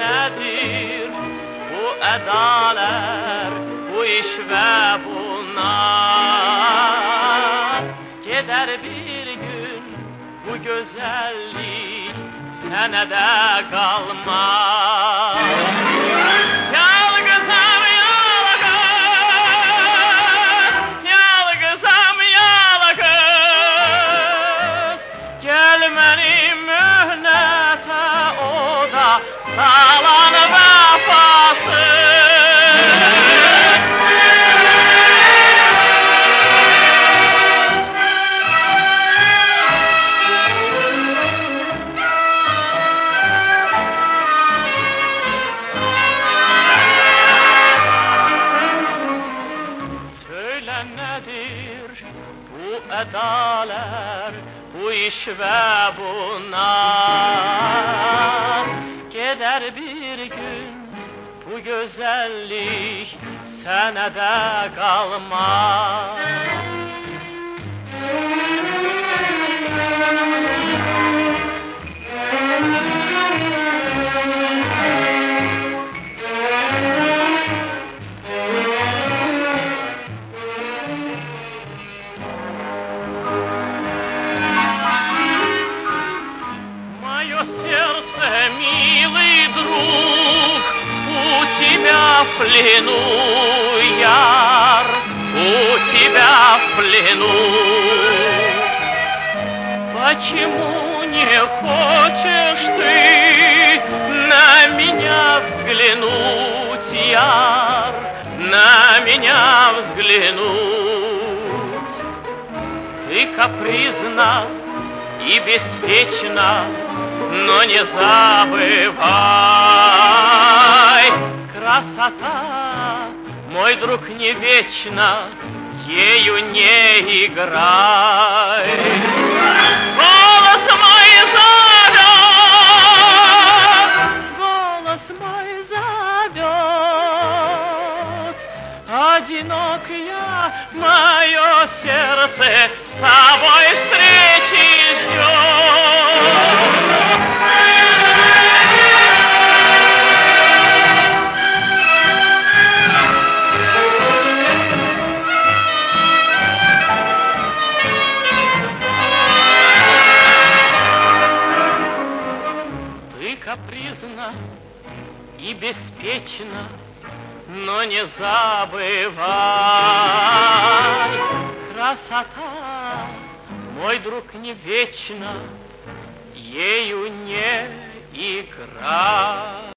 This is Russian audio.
nədir bu ədalət, bu iş və bu naz? Gedər bir gün bu gözəllik sənə də qalmaz fədalər bu iş və bu naz. Gedər bir gün bu gözəllik sənə də qalmaz милый друг, у тебя в плену, яр, у тебя в плену. Почему не хочешь ты на меня взглянуть, яр, на меня взглянуть? Ты капризна и беспечна, но не забывай, красота, мой друг, не вечна, ею не играй. Голос мой зовет, голос мой зовет, я, мое сердце с тобой встречи ждет. Ты капризна и беспечна, но не забывай, красота, мой друг, не вечна, ею не играй.